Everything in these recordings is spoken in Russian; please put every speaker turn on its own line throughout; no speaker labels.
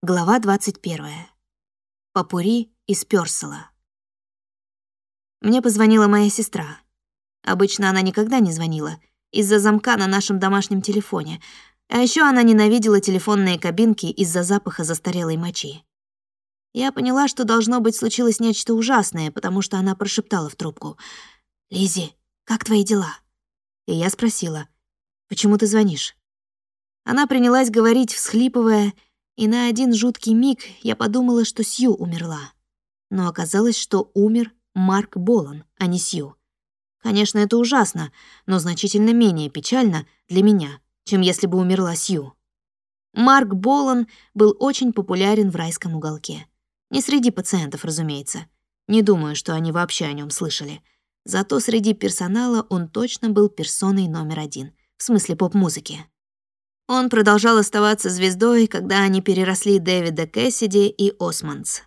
Глава 21. Попури из Пёрсела. Мне позвонила моя сестра. Обычно она никогда не звонила, из-за замка на нашем домашнем телефоне, а еще она ненавидела телефонные кабинки из-за запаха застарелой мочи. Я поняла, что должно быть случилось нечто ужасное, потому что она прошептала в трубку. «Лиззи, как твои дела?» И я спросила, «Почему ты звонишь?» Она принялась говорить, всхлипывая, и на один жуткий миг я подумала, что Сью умерла. Но оказалось, что умер Марк Болан, а не Сью. Конечно, это ужасно, но значительно менее печально для меня, чем если бы умерла Сью. Марк Болан был очень популярен в райском уголке. Не среди пациентов, разумеется. Не думаю, что они вообще о нем слышали. Зато среди персонала он точно был персоной номер один, в смысле поп-музыки. Он продолжал оставаться звездой, когда они переросли Дэвида Кэссиди и Османс.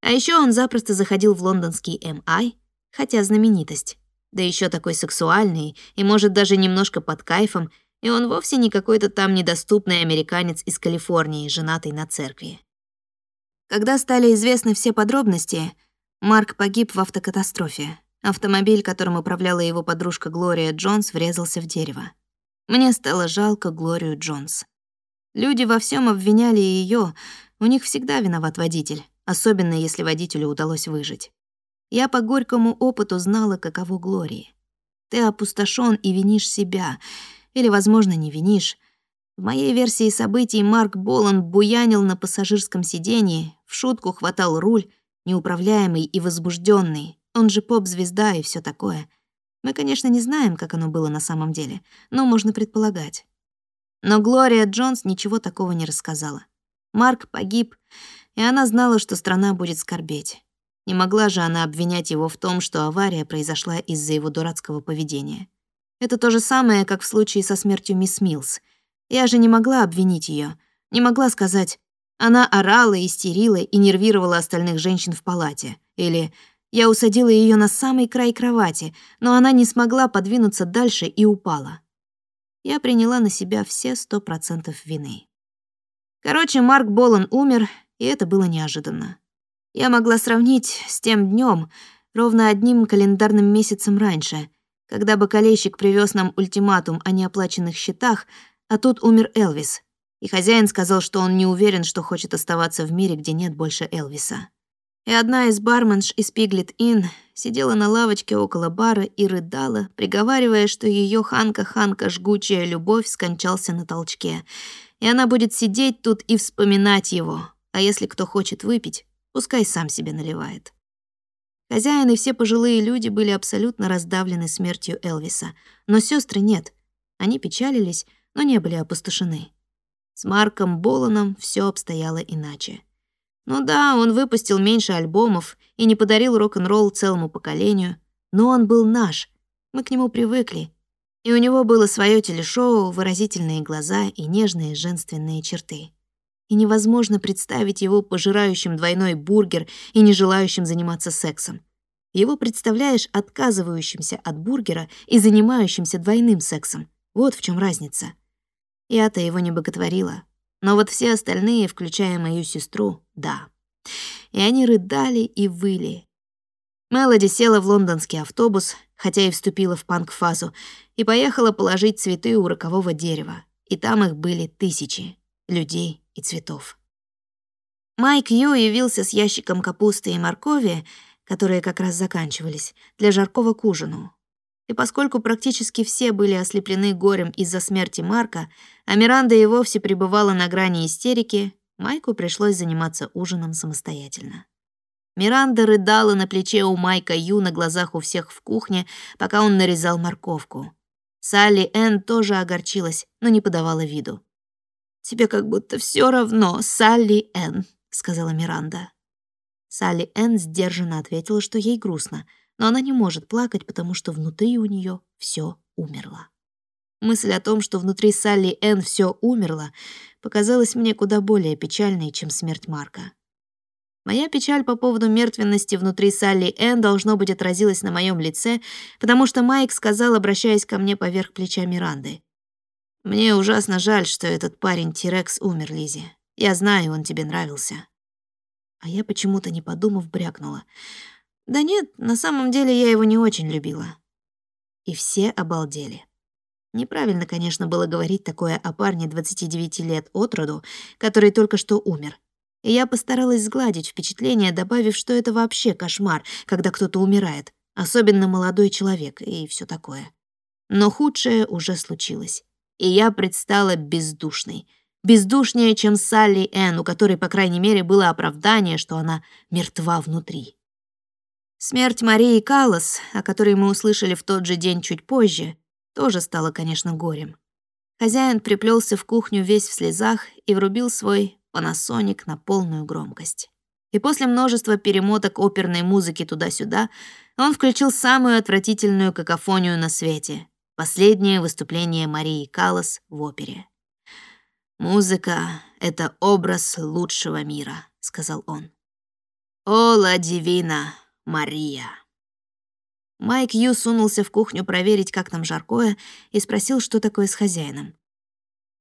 А еще он запросто заходил в лондонский MI, хотя знаменитость. Да еще такой сексуальный и, может, даже немножко под кайфом, и он вовсе не какой-то там недоступный американец из Калифорнии, женатый на церкви. Когда стали известны все подробности, Марк погиб в автокатастрофе. Автомобиль, которым управляла его подружка Глория Джонс, врезался в дерево. Мне стало жалко Глорию Джонс. Люди во всем обвиняли ее, у них всегда виноват водитель, особенно если водителю удалось выжить. Я по горькому опыту знала, каково Глории. Ты опустошен и винишь себя, или, возможно, не винишь. В моей версии событий Марк Болан буянил на пассажирском сидении, в шутку хватал руль, неуправляемый и возбужденный. Он же поп-звезда и все такое — мы, конечно, не знаем, как оно было на самом деле, но можно предполагать. Но Глория Джонс ничего такого не рассказала. Марк погиб, и она знала, что страна будет скорбеть. Не могла же она обвинять его в том, что авария произошла из-за его дурацкого поведения. Это то же самое, как в случае со смертью мисс Милс. Я же не могла обвинить ее, не могла сказать, она орала, истерила и нервировала остальных женщин в палате. Или я усадила ее на самый край кровати, но она не смогла подвинуться дальше и упала. Я приняла на себя все сто процентов вины. Короче, Марк Болан умер, и это было неожиданно. Я могла сравнить с тем днем, ровно одним календарным месяцем раньше, когда бакалейщик привез нам ультиматум о неоплаченных счетах, а тут умер Элвис, и хозяин сказал, что он не уверен, что хочет оставаться в мире, где нет больше Элвиса и одна из барменш из Пиглет Inn сидела на лавочке около бара и рыдала, приговаривая, что ее Ханка-Ханка жгучая любовь скончался на толчке, и она будет сидеть тут и вспоминать его, а если кто хочет выпить, пускай сам себе наливает. Хозяин и все пожилые люди были абсолютно раздавлены смертью Элвиса, но сестры нет. Они печалились, но не были опустошены. С Марком Боланом все обстояло иначе. Ну да, он выпустил меньше альбомов и не подарил рок-н-ролл целому поколению, но он был наш. Мы к нему привыкли. И у него было свое телешоу, выразительные глаза и нежные женственные черты. И невозможно представить его пожирающим двойной бургер и не желающим заниматься сексом. Его представляешь отказывающимся от бургера и занимающимся двойным сексом. Вот в чем разница. Я-то его не боготворила, но вот все остальные, включая мою сестру, да. И они рыдали и выли. Мелоди села в лондонский автобус, хотя и вступила в панк-фазу, и поехала положить цветы у рокового дерева. И там их были тысячи людей и цветов. Майк Ю явился с ящиком капусты и моркови, которые как раз заканчивались, для жаркого к ужину. И поскольку практически все были ослеплены горем из-за смерти Марка, а Миранда и вовсе пребывала на грани истерики, Майку пришлось заниматься ужином самостоятельно. Миранда рыдала на плече у Майка Ю на глазах у всех в кухне, пока он нарезал морковку. Салли Энн тоже огорчилась, но не подавала виду. «Тебе как будто все равно, Салли Энн», — сказала Миранда. Салли Энн сдержанно ответила, что ей грустно — но она не может плакать, потому что внутри у нее все умерло. Мысль о том, что внутри Салли Энн все умерло, показалась мне куда более печальной, чем смерть Марка. Моя печаль по поводу мертвенности внутри Салли Энн должно быть отразилась на моем лице, потому что Майк сказал, обращаясь ко мне поверх плеча Миранды. «Мне ужасно жаль, что этот парень Тирекс умер, Лизи. Я знаю, он тебе нравился». А я почему-то, не подумав, брякнула. «Да нет, на самом деле я его не очень любила». И все обалдели. Неправильно, конечно, было говорить такое о парне 29 лет от роду, который только что умер. И я постаралась сгладить впечатление, добавив, что это вообще кошмар, когда кто-то умирает, особенно молодой человек и все такое. Но худшее уже случилось. И я предстала бездушной. Бездушнее, чем Салли Энн, у которой, по крайней мере, было оправдание, что она мертва внутри. Смерть Марии Каллас, о которой мы услышали в тот же день чуть позже, тоже стало, конечно, горем. Хозяин приплелся в кухню весь в слезах и врубил свой панасоник на полную громкость. И после множества перемоток оперной музыки туда-сюда он включил самую отвратительную какофонию на свете — последнее выступление Марии Каллас в опере. «Музыка — это образ лучшего мира», — сказал он. «О, ла дивина, Мария!» Майк Ю сунулся в кухню проверить, как там жаркое, и спросил, что такое с хозяином.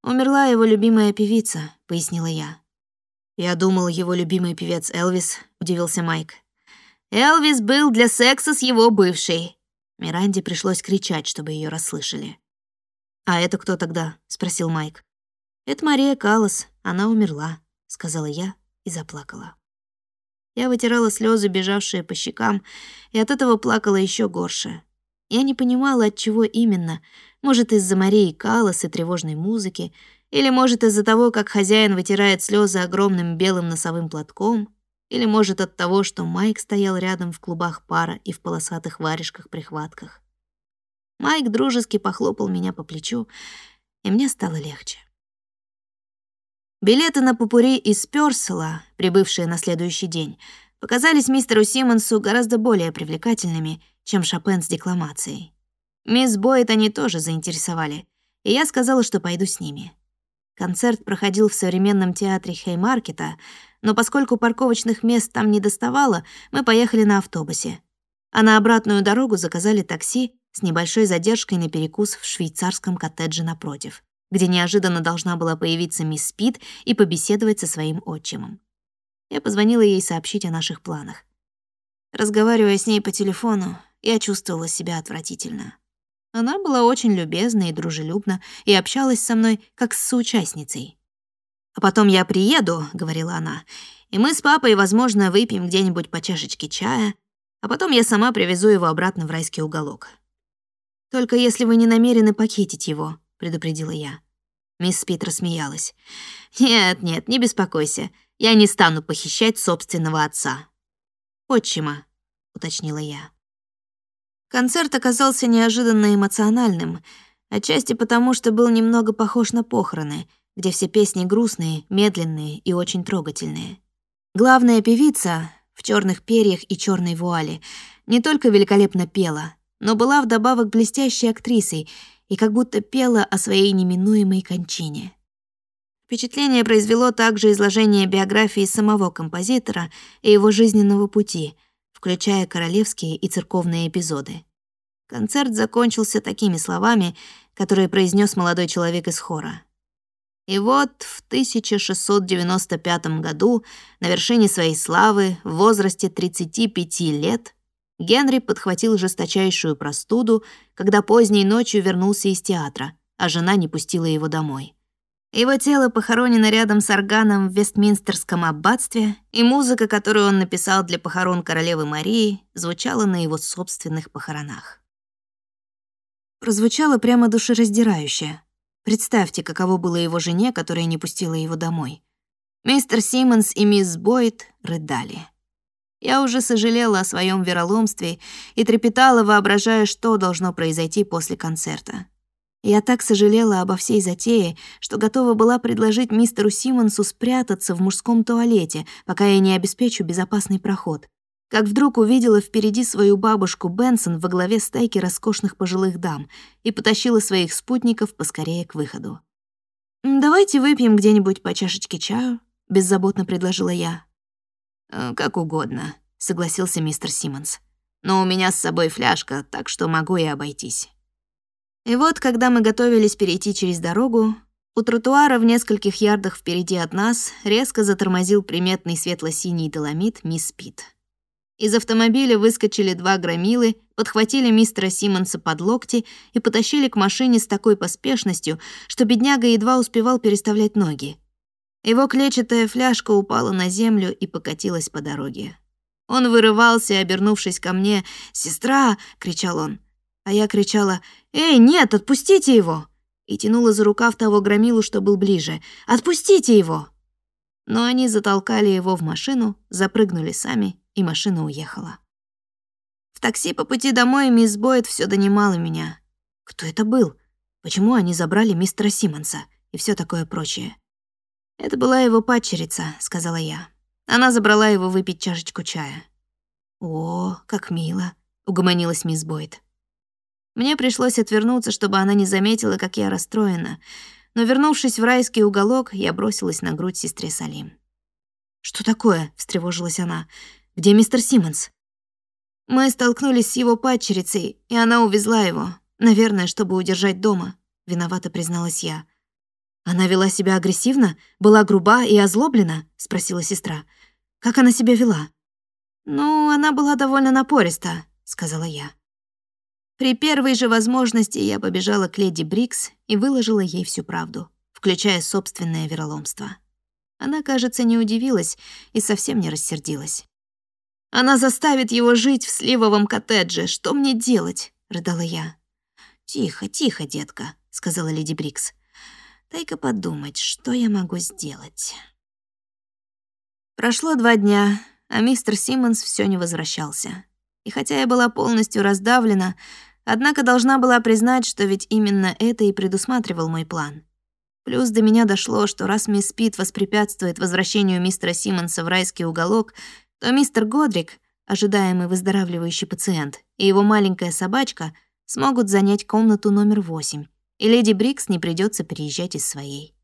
«Умерла его любимая певица», — пояснила я. «Я думал, его любимый певец Элвис», — удивился Майк. «Элвис был для секса с его бывшей». Миранде пришлось кричать, чтобы ее расслышали. «А это кто тогда?» — спросил Майк. «Это Мария Каллас, она умерла», — сказала я и заплакала. Я вытирала слезы, бежавшие по щекам, и от этого плакала еще горше. Я не понимала, от чего именно. Может, из-за Марии Каллас и тревожной музыки, или, может, из-за того, как хозяин вытирает слезы огромным белым носовым платком, или, может, от того, что Майк стоял рядом в клубах пара и в полосатых варежках-прихватках. Майк дружески похлопал меня по плечу, и мне стало легче. Билеты на попури из Пёрсела, прибывшие на следующий день, показались мистеру Симмонсу гораздо более привлекательными, чем Шопен с декламацией. Мисс Бойт они тоже заинтересовали, и я сказала, что пойду с ними. Концерт проходил в современном театре Хеймаркета, но поскольку парковочных мест там не доставало, мы поехали на автобусе. А на обратную дорогу заказали такси с небольшой задержкой на перекус в швейцарском коттедже напротив где неожиданно должна была появиться мисс Спид и побеседовать со своим отчимом. Я позвонила ей сообщить о наших планах. Разговаривая с ней по телефону, я чувствовала себя отвратительно. Она была очень любезна и дружелюбна и общалась со мной как с соучастницей. «А потом я приеду», — говорила она, «и мы с папой, возможно, выпьем где-нибудь по чашечке чая, а потом я сама привезу его обратно в райский уголок. Только если вы не намерены похитить его», — предупредила я. Мисс Пит рассмеялась. «Нет, нет, не беспокойся. Я не стану похищать собственного отца». «Отчима», — уточнила я. Концерт оказался неожиданно эмоциональным, отчасти потому, что был немного похож на похороны, где все песни грустные, медленные и очень трогательные. Главная певица в черных перьях и черной вуале не только великолепно пела, но была вдобавок блестящей актрисой и как будто пела о своей неминуемой кончине. Впечатление произвело также изложение биографии самого композитора и его жизненного пути, включая королевские и церковные эпизоды. Концерт закончился такими словами, которые произнес молодой человек из хора. И вот в 1695 году, на вершине своей славы, в возрасте 35 лет, Генри подхватил жесточайшую простуду, когда поздней ночью вернулся из театра, а жена не пустила его домой. Его тело похоронено рядом с органом в Вестминстерском аббатстве, и музыка, которую он написал для похорон королевы Марии, звучала на его собственных похоронах. Прозвучало прямо душераздирающе. Представьте, каково было его жене, которая не пустила его домой. Мистер Симмонс и мисс Бойд рыдали. Я уже сожалела о своем вероломстве и трепетала, воображая, что должно произойти после концерта. Я так сожалела обо всей затее, что готова была предложить мистеру Симмонсу спрятаться в мужском туалете, пока я не обеспечу безопасный проход. Как вдруг увидела впереди свою бабушку Бенсон во главе стайки роскошных пожилых дам и потащила своих спутников поскорее к выходу. «Давайте выпьем где-нибудь по чашечке чаю», — беззаботно предложила я. «Э, «Как угодно», — согласился мистер Симмонс. «Но у меня с собой фляжка, так что могу и обойтись». И вот, когда мы готовились перейти через дорогу, У тротуара в нескольких ярдах впереди от нас резко затормозил приметный светло-синий доломит мисс Пит. Из автомобиля выскочили два громилы, подхватили мистера Симмонса под локти и потащили к машине с такой поспешностью, что бедняга едва успевал переставлять ноги. Его клетчатая фляжка упала на землю и покатилась по дороге. Он вырывался, обернувшись ко мне. «Сестра!» — кричал он. А я кричала «Эй, нет, отпустите его!» и тянула за рукав того громилу, что был ближе. «Отпустите его!» Но они затолкали его в машину, запрыгнули сами, и машина уехала. В такси по пути домой мисс Бойд все донимала меня. Кто это был? Почему они забрали мистера Симмонса? И все такое прочее. «Это была его падчерица», — сказала я. Она забрала его выпить чашечку чая. «О, как мило», — угомонилась мисс Бойд. Мне пришлось отвернуться, чтобы она не заметила, как я расстроена. Но, вернувшись в райский уголок, я бросилась на грудь сестре Салим. «Что такое?» — встревожилась она. «Где мистер Симмонс?» Мы столкнулись с его падчерицей, и она увезла его. Наверное, чтобы удержать дома. Виновата призналась я. Она вела себя агрессивно? Была груба и озлоблена? Спросила сестра. Как она себя вела? Ну, она была довольно напориста, сказала я. При первой же возможности я побежала к леди Брикс и выложила ей всю правду, включая собственное вероломство. Она, кажется, не удивилась и совсем не рассердилась. «Она заставит его жить в сливовом коттедже. Что мне делать?» — рыдала я. «Тихо, тихо, детка», — сказала леди Брикс. «Дай-ка подумать, что я могу сделать». Прошло два дня, а мистер Симмонс все не возвращался. И хотя я была полностью раздавлена, однако должна была признать, что ведь именно это и предусматривал мой план. Плюс до меня дошло, что раз мисс Пит воспрепятствует возвращению мистера Симмонса в райский уголок, то мистер Годрик, ожидаемый выздоравливающий пациент, и его маленькая собачка смогут занять комнату номер восемь, и леди Брикс не придется переезжать из своей.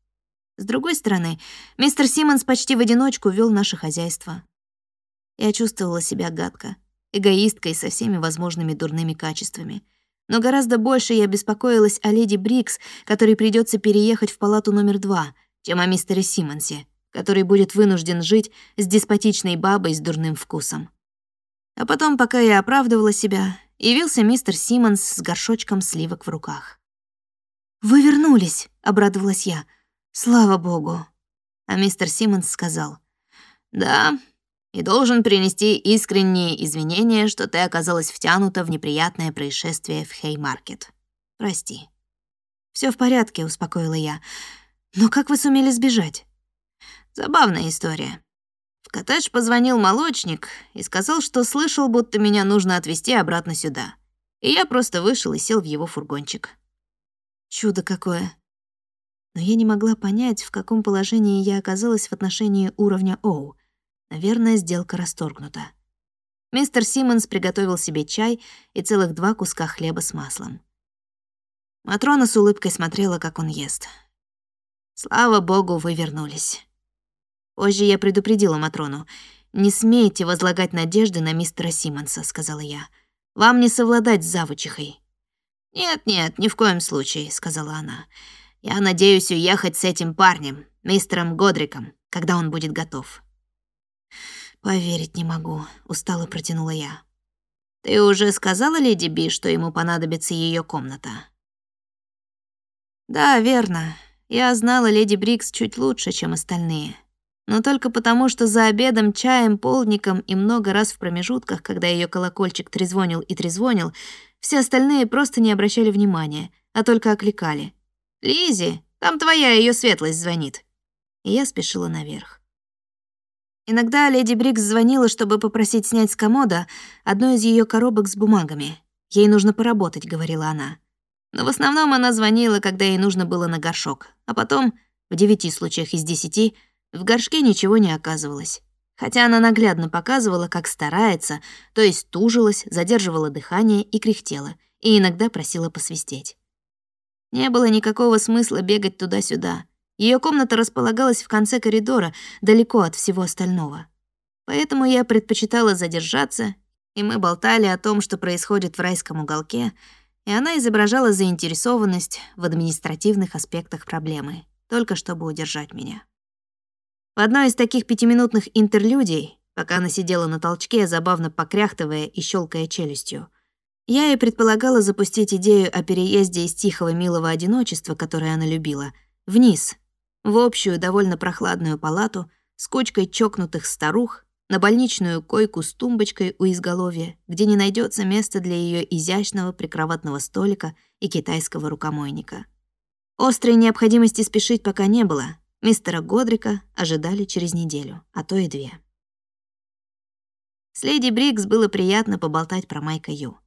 С другой стороны, мистер Симмонс почти в одиночку вел наше хозяйство. Я чувствовала себя гадко эгоисткой со всеми возможными дурными качествами. Но гораздо больше я беспокоилась о леди Брикс, которой придется переехать в палату номер два, чем о мистере Симмонсе, который будет вынужден жить с деспотичной бабой с дурным вкусом. А потом, пока я оправдывала себя, явился мистер Симмонс с горшочком сливок в руках. «Вы вернулись», — обрадовалась я. «Слава богу». А мистер Симмонс сказал, «Да, и должен принести искренние извинения, что ты оказалась втянута в неприятное происшествие в Хеймаркет. Прости. Все в порядке, успокоила я. Но как вы сумели сбежать? Забавная история. В коттедж позвонил молочник и сказал, что слышал, будто меня нужно отвезти обратно сюда. И я просто вышел и сел в его фургончик. Чудо какое. Но я не могла понять, в каком положении я оказалась в отношении уровня Оу. Наверное, сделка расторгнута. Мистер Симмонс приготовил себе чай и целых два куска хлеба с маслом. Матрона с улыбкой смотрела, как он ест. «Слава богу, вы вернулись». Позже я предупредила Матрону. «Не смейте возлагать надежды на мистера Симмонса», — сказала я. «Вам не совладать с завучихой». «Нет-нет, ни в коем случае», — сказала она. «Я надеюсь уехать с этим парнем, мистером Годриком, когда он будет готов». «Поверить не могу», — устало протянула я. «Ты уже сказала леди Би, что ему понадобится ее комната?» «Да, верно. Я знала леди Брикс чуть лучше, чем остальные. Но только потому, что за обедом, чаем, полдником и много раз в промежутках, когда ее колокольчик трезвонил и трезвонил, все остальные просто не обращали внимания, а только окликали. Лизи, там твоя ее светлость звонит». И я спешила наверх. Иногда леди Брикс звонила, чтобы попросить снять с комода одну из ее коробок с бумагами. «Ей нужно поработать», — говорила она. Но в основном она звонила, когда ей нужно было на горшок. А потом, в девяти случаях из десяти, в горшке ничего не оказывалось. Хотя она наглядно показывала, как старается, то есть тужилась, задерживала дыхание и кряхтела, и иногда просила посвистеть. Не было никакого смысла бегать туда-сюда. Ее комната располагалась в конце коридора, далеко от всего остального. Поэтому я предпочитала задержаться, и мы болтали о том, что происходит в райском уголке, и она изображала заинтересованность в административных аспектах проблемы, только чтобы удержать меня. В одной из таких пятиминутных интерлюдий, пока она сидела на толчке, забавно покряхтывая и щелкая челюстью, я и предполагала запустить идею о переезде из тихого милого одиночества, которое она любила, вниз, в общую довольно прохладную палату с кучкой чокнутых старух, на больничную койку с тумбочкой у изголовья, где не найдется места для ее изящного прикроватного столика и китайского рукомойника. Острой необходимости спешить пока не было. Мистера Годрика ожидали через неделю, а то и две. С леди Брикс было приятно поболтать про Майка Ю.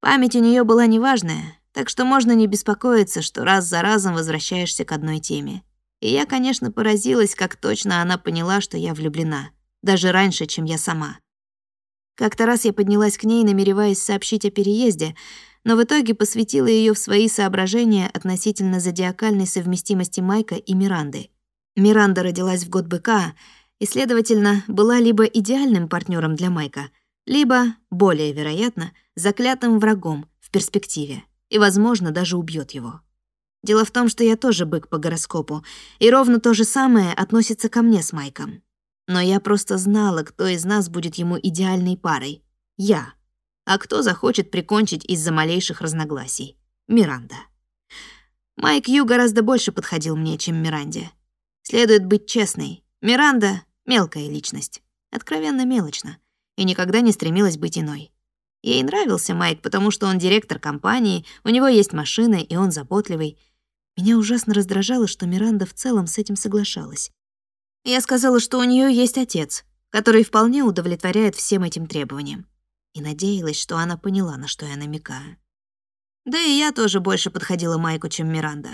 Память у нее была неважная, так что можно не беспокоиться, что раз за разом возвращаешься к одной теме. И я, конечно, поразилась, как точно она поняла, что я влюблена — даже раньше, чем я сама. Как-то раз я поднялась к ней, намереваясь сообщить о переезде, но в итоге посвятила ее в свои соображения относительно зодиакальной совместимости Майка и Миранды. Миранда родилась в год быка и, следовательно, была либо идеальным партнером для Майка, либо, более вероятно, заклятым врагом в перспективе и, возможно, даже убьет его. Дело в том, что я тоже бык по гороскопу, и ровно то же самое относится ко мне с Майком. Но я просто знала, кто из нас будет ему идеальной парой. Я. А кто захочет прикончить из-за малейших разногласий? Миранда. Майк Ю гораздо больше подходил мне, чем Миранде. Следует быть честной. Миранда — мелкая личность. Откровенно мелочно. И никогда не стремилась быть иной. Ей нравился Майк, потому что он директор компании, у него есть машина, и он заботливый. Меня ужасно раздражало, что Миранда в целом с этим соглашалась. Я сказала, что у нее есть отец, который вполне удовлетворяет всем этим требованиям. И надеялась, что она поняла, на что я намекаю. Да и я тоже больше подходила Майку, чем Миранда.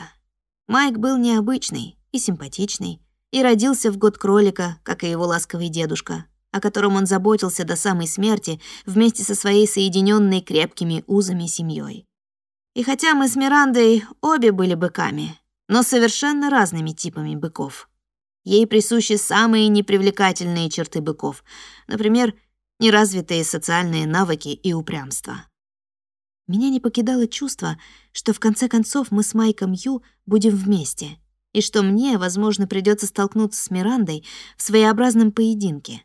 Майк был необычный и симпатичный, и родился в год кролика, как и его ласковый дедушка, о котором он заботился до самой смерти вместе со своей соединенной крепкими узами семьей. И хотя мы с Мирандой обе были быками, но совершенно разными типами быков — Ей присущи самые непривлекательные черты быков, например, неразвитые социальные навыки и упрямство. Меня не покидало чувство, что в конце концов мы с Майком Ю будем вместе, и что мне, возможно, придется столкнуться с Мирандой в своеобразном поединке.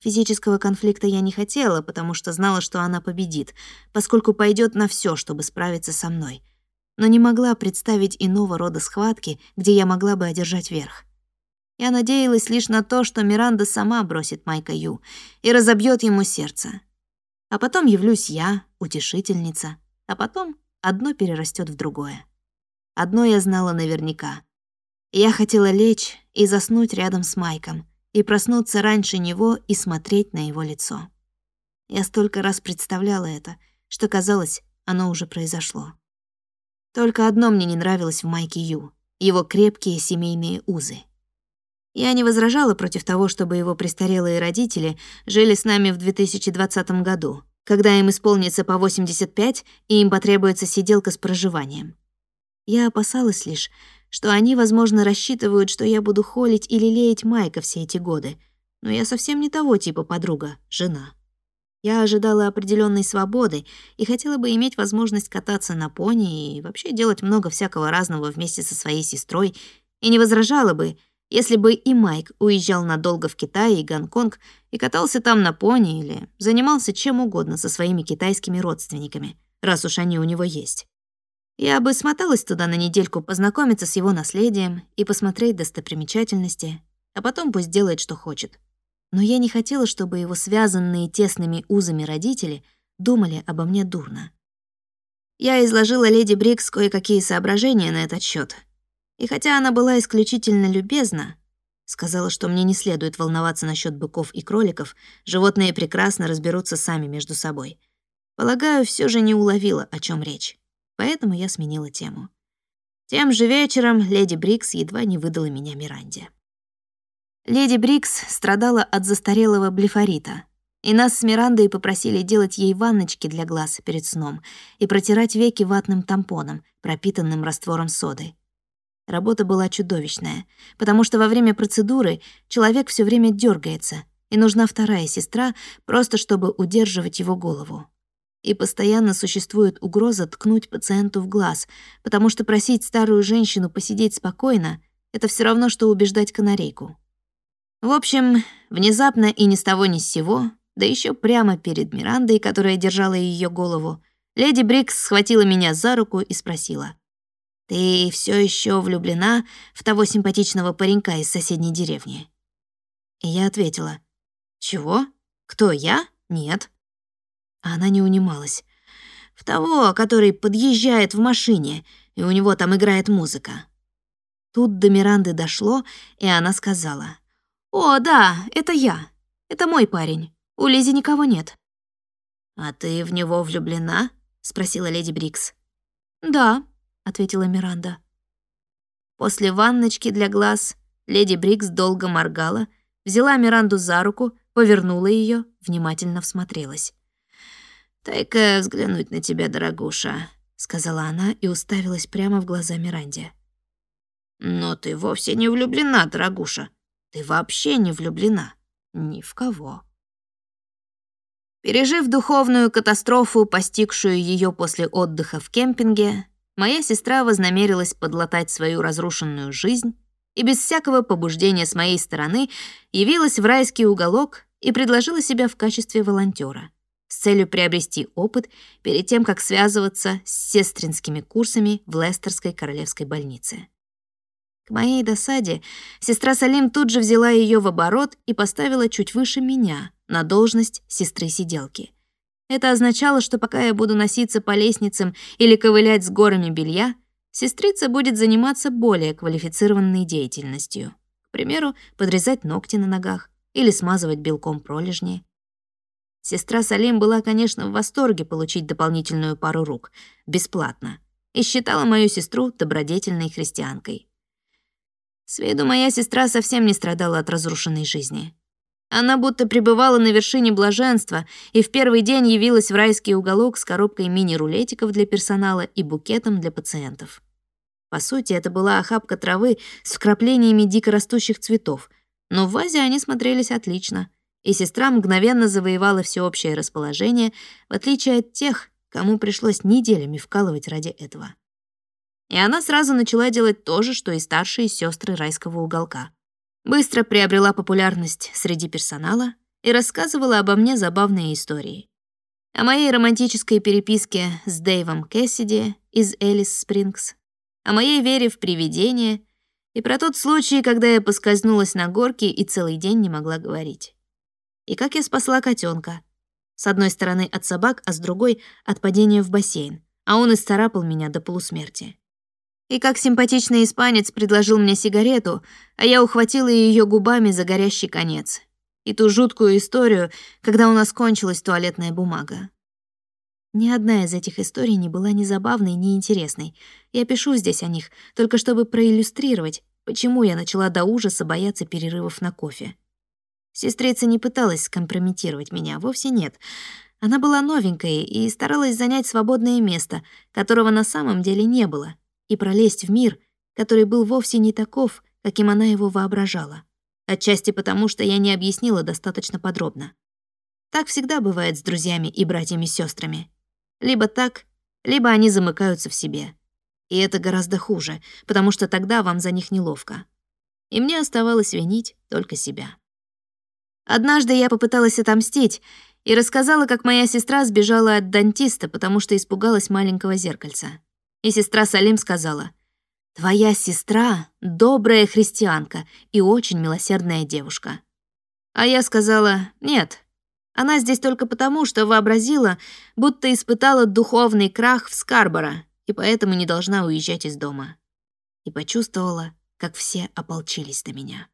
Физического конфликта я не хотела, потому что знала, что она победит, поскольку пойдет на все, чтобы справиться со мной. Но не могла представить иного рода схватки, где я могла бы одержать верх. Я надеялась лишь на то, что Миранда сама бросит Майка Ю и разобьет ему сердце. А потом явлюсь я, утешительница, а потом одно перерастет в другое. Одно я знала наверняка. Я хотела лечь и заснуть рядом с Майком, и проснуться раньше него и смотреть на его лицо. Я столько раз представляла это, что казалось, оно уже произошло. Только одно мне не нравилось в Майке Ю — его крепкие семейные узы. Я не возражала против того, чтобы его престарелые родители жили с нами в 2020 году, когда им исполнится по 85 и им потребуется сиделка с проживанием. Я опасалась лишь, что они, возможно, рассчитывают, что я буду холить или леять Майка все эти годы, но я совсем не того типа подруга, жена. Я ожидала определенной свободы и хотела бы иметь возможность кататься на пони и вообще делать много всякого разного вместе со своей сестрой, и не возражала бы, если бы и Майк уезжал надолго в Китай и Гонконг и катался там на пони или занимался чем угодно со своими китайскими родственниками, раз уж они у него есть. Я бы смоталась туда на недельку познакомиться с его наследием и посмотреть достопримечательности, а потом пусть делает, что хочет. Но я не хотела, чтобы его связанные тесными узами родители думали обо мне дурно. Я изложила леди Брикс кое-какие соображения на этот счет, и хотя она была исключительно любезна, сказала, что мне не следует волноваться насчет быков и кроликов, животные прекрасно разберутся сами между собой. Полагаю, все же не уловила, о чем речь. Поэтому я сменила тему. Тем же вечером леди Брикс едва не выдала меня Миранде. Леди Брикс страдала от застарелого блефорита, и нас с Мирандой попросили делать ей ванночки для глаз перед сном и протирать веки ватным тампоном, пропитанным раствором соды. Работа была чудовищная, потому что во время процедуры человек все время дергается, и нужна вторая сестра, просто чтобы удерживать его голову. И постоянно существует угроза ткнуть пациенту в глаз, потому что просить старую женщину посидеть спокойно — это все равно, что убеждать канарейку. В общем, внезапно и ни с того ни с сего, да еще прямо перед Мирандой, которая держала ее голову, леди Брикс схватила меня за руку и спросила. «Ты все еще влюблена в того симпатичного паренька из соседней деревни?» И я ответила. «Чего? Кто, я? Нет». А она не унималась. «В того, который подъезжает в машине, и у него там играет музыка». Тут до Миранды дошло, и она сказала. «О, да, это я. Это мой парень. У Лизи никого нет». «А ты в него влюблена?» — спросила леди Брикс. «Да», — ответила Миранда. После ванночки для глаз леди Брикс долго моргала, взяла Миранду за руку, повернула ее, внимательно всмотрелась. «Дай-ка взглянуть на тебя, дорогуша», — сказала она и уставилась прямо в глаза Миранде. «Но ты вовсе не влюблена, дорогуша. Ты вообще не влюблена. Ни в кого». Пережив духовную катастрофу, постигшую ее после отдыха в кемпинге, моя сестра вознамерилась подлатать свою разрушенную жизнь и без всякого побуждения с моей стороны явилась в райский уголок и предложила себя в качестве волонтера с целью приобрести опыт перед тем, как связываться с сестринскими курсами в Лестерской королевской больнице. К моей досаде сестра Салим тут же взяла ее в оборот и поставила чуть выше меня на должность сестры-сиделки. Это означало, что пока я буду носиться по лестницам или ковылять с горами белья, сестрица будет заниматься более квалифицированной деятельностью. К примеру, подрезать ногти на ногах или смазывать белком пролежни. Сестра Салим была, конечно, в восторге получить дополнительную пару рук, бесплатно, и считала мою сестру добродетельной христианкой. С виду моя сестра совсем не страдала от разрушенной жизни. Она будто пребывала на вершине блаженства и в первый день явилась в райский уголок с коробкой мини-рулетиков для персонала и букетом для пациентов. По сути, это была охапка травы с вкраплениями дикорастущих цветов, но в вазе они смотрелись отлично, и сестра мгновенно завоевала всеобщее расположение, в отличие от тех, кому пришлось неделями вкалывать ради этого. И она сразу начала делать то же, что и старшие сестры райского уголка — Быстро приобрела популярность среди персонала и рассказывала обо мне забавные истории. О моей романтической переписке с Дэйвом Кэссиди из Элис Спрингс, о моей вере в привидения и про тот случай, когда я поскользнулась на горке и целый день не могла говорить. И как я спасла котенка. С одной стороны от собак, а с другой — от падения в бассейн, а он исцарапал меня до полусмерти. И как симпатичный испанец предложил мне сигарету, а я ухватила ее губами за горящий конец. И ту жуткую историю, когда у нас кончилась туалетная бумага. Ни одна из этих историй не была ни забавной, ни интересной. Я пишу здесь о них, только чтобы проиллюстрировать, почему я начала до ужаса бояться перерывов на кофе. Сестрица не пыталась скомпрометировать меня, вовсе нет. Она была новенькой и старалась занять свободное место, которого на самом деле не было — и пролезть в мир, который был вовсе не таков, каким она его воображала. Отчасти потому, что я не объяснила достаточно подробно. Так всегда бывает с друзьями и братьями сестрами. Либо так, либо они замыкаются в себе. И это гораздо хуже, потому что тогда вам за них неловко. И мне оставалось винить только себя. Однажды я попыталась отомстить и рассказала, как моя сестра сбежала от дантиста, потому что испугалась маленького зеркальца. И сестра Салим сказала, «Твоя сестра — добрая христианка и очень милосердная девушка». А я сказала, «Нет, она здесь только потому, что вообразила, будто испытала духовный крах в Скарборо и поэтому не должна уезжать из дома». И почувствовала, как все ополчились на меня.